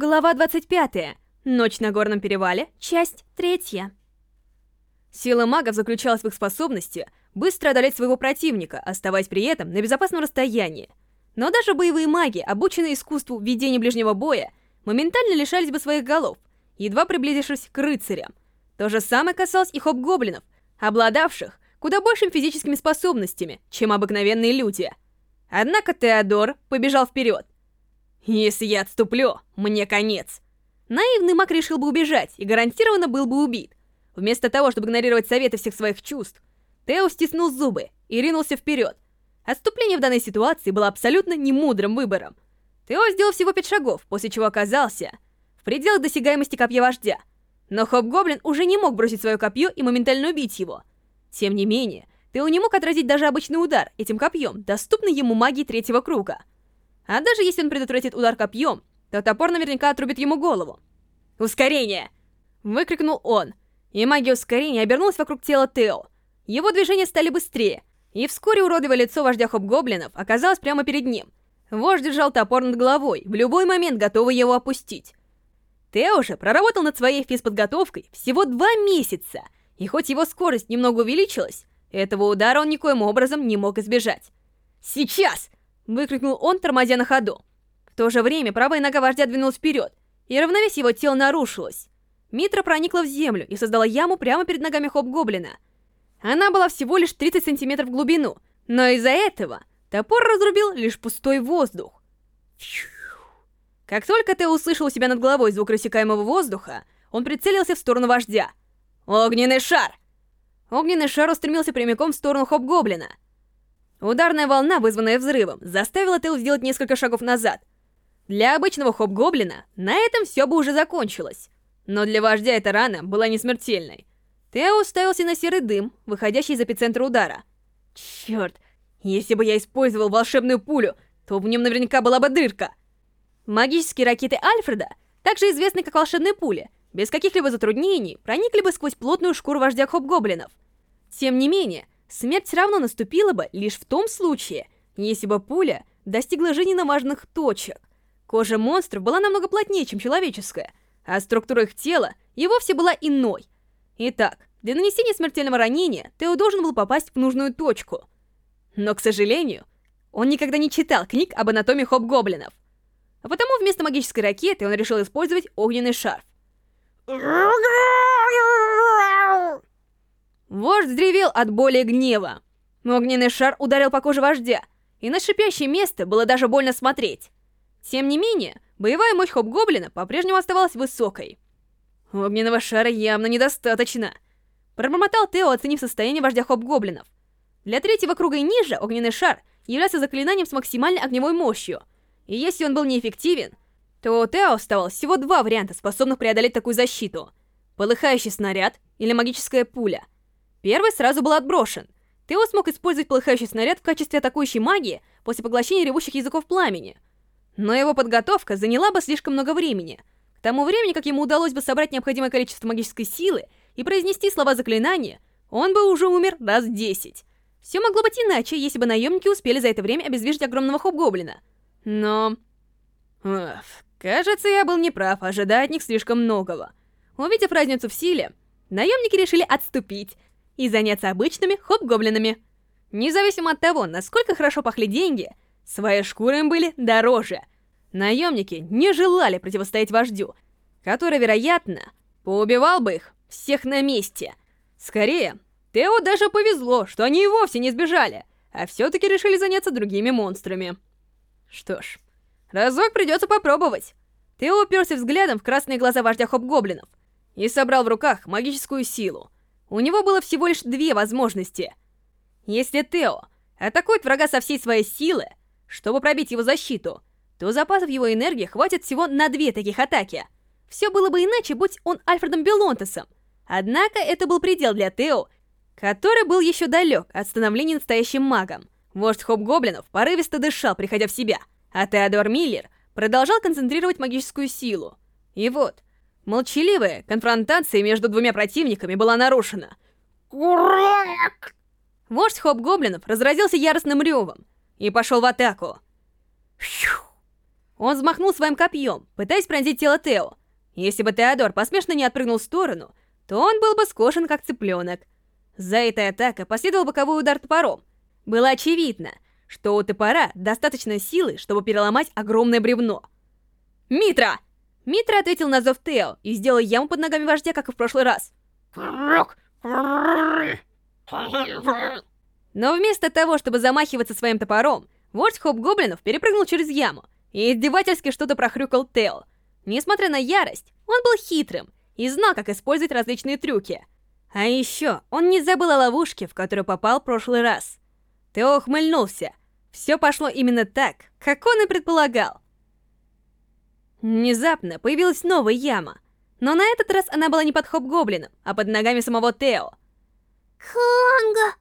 Глава 25. Ночь на горном перевале. Часть 3. Сила магов заключалась в их способности быстро одолеть своего противника, оставаясь при этом на безопасном расстоянии. Но даже боевые маги, обученные искусству ведения ближнего боя, моментально лишались бы своих голов, едва приблизившись к рыцарям. То же самое касалось и хоп-гоблинов, обладавших куда большими физическими способностями, чем обыкновенные люди. Однако Теодор побежал вперед, если я отступлю, мне конец. Наивный маг решил бы убежать и гарантированно был бы убит. Вместо того, чтобы игнорировать советы всех своих чувств, Тео стиснул зубы и ринулся вперед. Отступление в данной ситуации было абсолютно немудрым выбором. Тео сделал всего пять шагов, после чего оказался в пределах досягаемости копья вождя. Но Хоп-Гоблин уже не мог бросить свое копье и моментально убить его. Тем не менее, Тео не мог отразить даже обычный удар этим копьем, доступный ему магии третьего круга. А даже если он предотвратит удар копьем, то топор наверняка отрубит ему голову. «Ускорение!» — выкрикнул он, и магия ускорения обернулась вокруг тела Тео. Его движения стали быстрее, и вскоре уродливое лицо вождя хоп-гоблинов оказалось прямо перед ним. Вождь держал топор над головой, в любой момент готовый его опустить. Тео же проработал над своей физподготовкой всего два месяца, и хоть его скорость немного увеличилась, этого удара он никоим образом не мог избежать. «Сейчас!» Выкрикнул он, тормозя на ходу. В то же время правая нога вождя двинулась вперед, и равновесие его тела нарушилось. Митра проникла в землю и создала яму прямо перед ногами Хоп-Гоблина. Она была всего лишь 30 сантиметров в глубину, но из-за этого топор разрубил лишь пустой воздух. Как только ты услышал у себя над головой звук рассекаемого воздуха, он прицелился в сторону вождя. «Огненный шар!» Огненный шар устремился прямиком в сторону Хоп-Гоблина. Ударная волна, вызванная взрывом, заставила Тейл сделать несколько шагов назад. Для обычного хоп-гоблина на этом все бы уже закончилось. Но для вождя эта рана была не смертельной. Тео уставился на серый дым, выходящий из эпицентра удара. Черт, если бы я использовал волшебную пулю, то в нем наверняка была бы дырка. Магические ракеты Альфреда, также известные как волшебные пули, без каких-либо затруднений проникли бы сквозь плотную шкуру вождя хоп-гоблинов. Тем не менее, Смерть все равно наступила бы лишь в том случае, если бы пуля достигла жизненно важных точек. Кожа монстров была намного плотнее, чем человеческая, а структура их тела и вовсе была иной. Итак, для нанесения смертельного ранения Тео должен был попасть в нужную точку. Но, к сожалению, он никогда не читал книг об анатомии хоп-гоблинов. А потому вместо магической ракеты он решил использовать огненный шарф. Вождь взревел от боли и гнева. Огненный шар ударил по коже вождя, и на шипящее место было даже больно смотреть. Тем не менее, боевая мощь Хоп-Гоблина по-прежнему оставалась высокой. Огненного шара явно недостаточно. Пробормотал Тео, оценив состояние вождя Хоп-Гоблинов. Для третьего круга и ниже огненный шар являлся заклинанием с максимальной огневой мощью, и если он был неэффективен, то у Тео оставалось всего два варианта, способных преодолеть такую защиту. Полыхающий снаряд или магическая пуля — Первый сразу был отброшен. Тео смог использовать полыхающий снаряд в качестве атакующей магии после поглощения ревущих языков пламени. Но его подготовка заняла бы слишком много времени. К тому времени, как ему удалось бы собрать необходимое количество магической силы и произнести слова заклинания, он бы уже умер раз десять. Все могло быть иначе, если бы наемники успели за это время обездвижить огромного хоп-гоблина. Но... Уф, кажется, я был неправ, ожидая от них слишком многого. Увидев разницу в силе, наемники решили отступить, и заняться обычными хоп-гоблинами. Независимо от того, насколько хорошо пахли деньги, свои шкуры им были дороже. Наемники не желали противостоять вождю, который, вероятно, поубивал бы их всех на месте. Скорее, Тео даже повезло, что они и вовсе не сбежали, а все-таки решили заняться другими монстрами. Что ж, разок придется попробовать. Тео уперся взглядом в красные глаза вождя хоп-гоблинов и собрал в руках магическую силу. У него было всего лишь две возможности. Если Тео атакует врага со всей своей силы, чтобы пробить его защиту, то запасов его энергии хватит всего на две таких атаки. Все было бы иначе, будь он Альфредом Белонтесом. Однако это был предел для Тео, который был еще далек от становления настоящим магом. Вождь Хоп-Гоблинов порывисто дышал, приходя в себя, а Теодор Миллер продолжал концентрировать магическую силу. И вот, Молчаливая конфронтация между двумя противниками была нарушена. Вождь Хоп-Гоблинов разразился яростным ревом и пошел в атаку. Он взмахнул своим копьем, пытаясь пронзить тело Тео. Если бы Теодор посмешно не отпрыгнул в сторону, то он был бы скошен, как цыпленок. За этой атакой последовал боковой удар топором. Было очевидно, что у топора достаточно силы, чтобы переломать огромное бревно. «Митра!» Митра ответил на зов Тео и сделал яму под ногами вождя, как и в прошлый раз. Но вместо того, чтобы замахиваться своим топором, вождь Хоп-Гоблинов перепрыгнул через яму и издевательски что-то прохрюкал Тео. Несмотря на ярость, он был хитрым и знал, как использовать различные трюки. А еще он не забыл о ловушке, в которую попал в прошлый раз. Тео ухмыльнулся. Все пошло именно так, как он и предполагал. Внезапно появилась новая яма, но на этот раз она была не под Хоп-Гоблином, а под ногами самого Тео. Конга!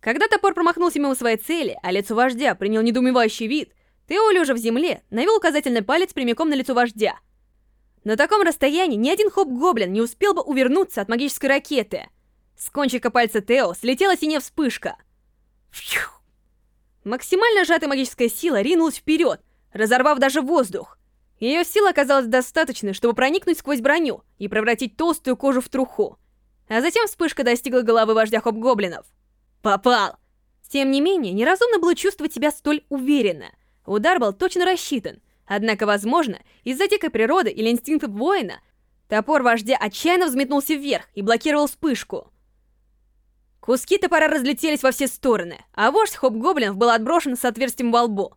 Когда топор промахнулся мимо своей цели, а лицо вождя принял недоумевающий вид, Тео, лежа в земле, навел указательный палец прямиком на лицо вождя. На таком расстоянии ни один хоп-гоблин не успел бы увернуться от магической ракеты. С кончика пальца Тео слетела синяя вспышка. Фью! Максимально сжатая магическая сила ринулась вперед, разорвав даже воздух. Ее сила оказалась достаточной, чтобы проникнуть сквозь броню и превратить толстую кожу в труху. А затем вспышка достигла головы вождя хоп-гоблинов. Попал! Тем не менее, неразумно было чувствовать себя столь уверенно. Удар был точно рассчитан. Однако, возможно, из-за дикой природы или инстинктов воина, топор вождя отчаянно взметнулся вверх и блокировал вспышку. Куски топора разлетелись во все стороны, а вождь Хоп-Гоблинов был отброшен с отверстием во лбу.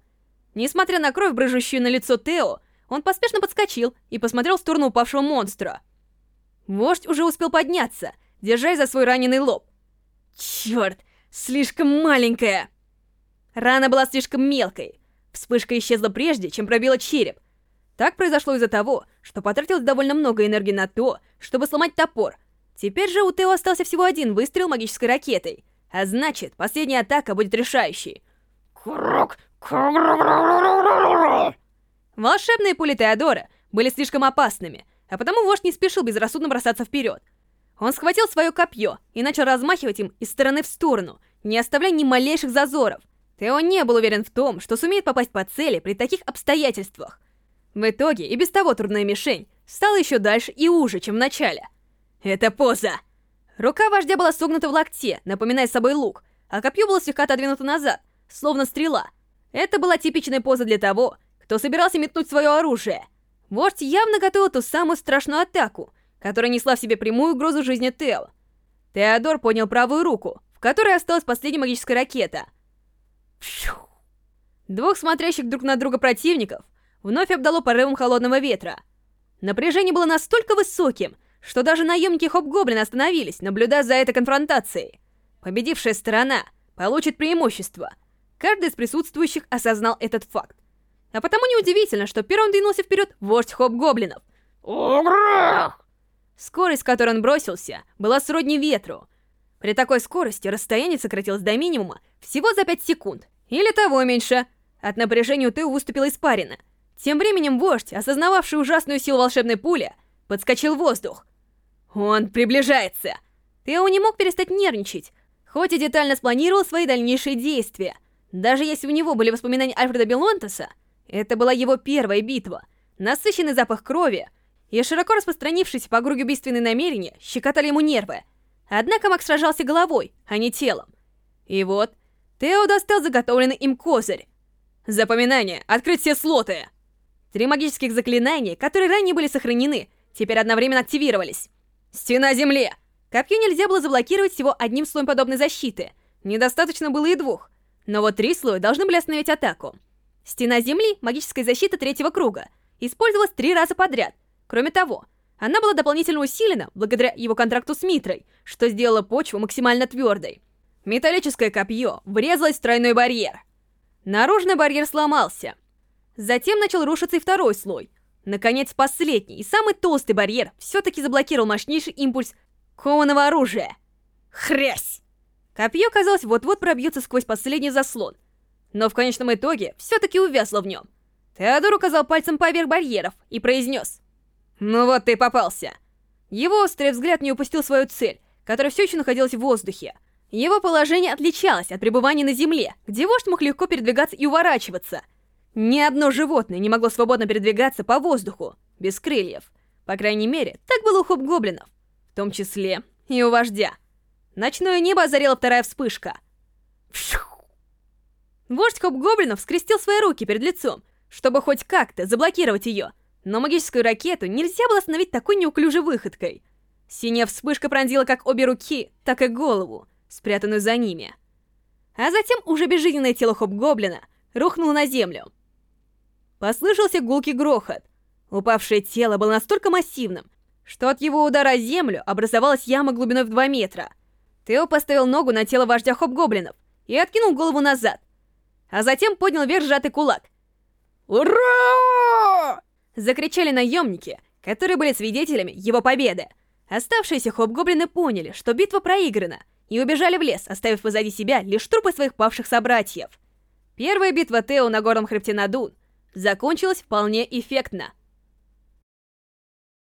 Несмотря на кровь, брыжущую на лицо Тео, он поспешно подскочил и посмотрел в сторону упавшего монстра. Вождь уже успел подняться, держась за свой раненый лоб. Черт, слишком маленькая! Рана была слишком мелкой. Вспышка исчезла прежде, чем пробила череп. Так произошло из-за того, что потратилось довольно много энергии на то, чтобы сломать топор. Теперь же у Тео остался всего один выстрел магической ракетой. А значит, последняя атака будет решающей. Волшебные пули Теодора были слишком опасными, а потому вождь не спешил безрассудно бросаться вперед. Он схватил свое копье и начал размахивать им из стороны в сторону, не оставляя ни малейших зазоров. Тео не был уверен в том, что сумеет попасть по цели при таких обстоятельствах. В итоге и без того трудная мишень стала еще дальше и уже, чем в начале. Это поза! Рука вождя была согнута в локте, напоминая собой лук, а копье было слегка отодвинуто назад, словно стрела. Это была типичная поза для того, кто собирался метнуть свое оружие. Вождь явно готовил ту самую страшную атаку, которая несла в себе прямую угрозу жизни Тео. Теодор поднял правую руку, в которой осталась последняя магическая ракета. Фью. Двух смотрящих друг на друга противников вновь обдало порывом холодного ветра. Напряжение было настолько высоким, что даже наемники Хоп-Гоблина остановились, наблюдая за этой конфронтацией. Победившая сторона получит преимущество. Каждый из присутствующих осознал этот факт. А потому неудивительно, что первым двинулся вперед вождь Хоп-Гоблинов. Скорость, с которой он бросился, была сродни ветру. При такой скорости расстояние сократилось до минимума всего за 5 секунд. Или того меньше. От напряжения у Тео выступила испарина. Тем временем вождь, осознававший ужасную силу волшебной пули, подскочил в воздух. Он приближается. Тео не мог перестать нервничать, хоть и детально спланировал свои дальнейшие действия. Даже если у него были воспоминания Альфреда Белонтеса, это была его первая битва. Насыщенный запах крови и широко распространившиеся по округе убийственные намерения щекотали ему нервы. Однако Макс сражался головой, а не телом. И вот, Тео достал заготовленный им козырь. Запоминание, открыть все слоты! Три магических заклинания, которые ранее были сохранены, теперь одновременно активировались. Стена земли! Копье нельзя было заблокировать всего одним слоем подобной защиты. Недостаточно было и двух. Но вот три слоя должны были остановить атаку. Стена Земли, магическая защита третьего круга, использовалась три раза подряд. Кроме того, она была дополнительно усилена благодаря его контракту с Митрой, что сделало почву максимально твердой. Металлическое копье врезалось в тройной барьер. Наружный барьер сломался. Затем начал рушиться и второй слой. Наконец, последний и самый толстый барьер все-таки заблокировал мощнейший импульс кованого оружия. Хрясь! Копье, казалось, вот-вот пробьется сквозь последний заслон, но в конечном итоге все-таки увязла в нем. Теодор указал пальцем поверх барьеров и произнес. «Ну вот ты попался!» Его острый взгляд не упустил свою цель, которая все еще находилась в воздухе. Его положение отличалось от пребывания на земле, где вождь мог легко передвигаться и уворачиваться. Ни одно животное не могло свободно передвигаться по воздуху, без крыльев. По крайней мере, так было у хоп-гоблинов. В том числе и у вождя. Ночное небо озарила вторая вспышка. Вшух! Вождь хоп-гоблинов скрестил свои руки перед лицом, чтобы хоть как-то заблокировать ее. Но магическую ракету нельзя было остановить такой неуклюжей выходкой. Синяя вспышка пронзила как обе руки, так и голову, спрятанную за ними. А затем уже безжизненное тело хоп-гоблина рухнуло на землю. Послышался гулкий грохот. Упавшее тело было настолько массивным, что от его удара о землю образовалась яма глубиной в 2 метра. Тео поставил ногу на тело вождя хоп-гоблинов и откинул голову назад, а затем поднял вверх сжатый кулак. «Ура!» Закричали наемники, которые были свидетелями его победы. Оставшиеся хоп-гоблины поняли, что битва проиграна, и убежали в лес, оставив позади себя лишь трупы своих павших собратьев. Первая битва Тео на горном хребте Надун закончилась вполне эффектно —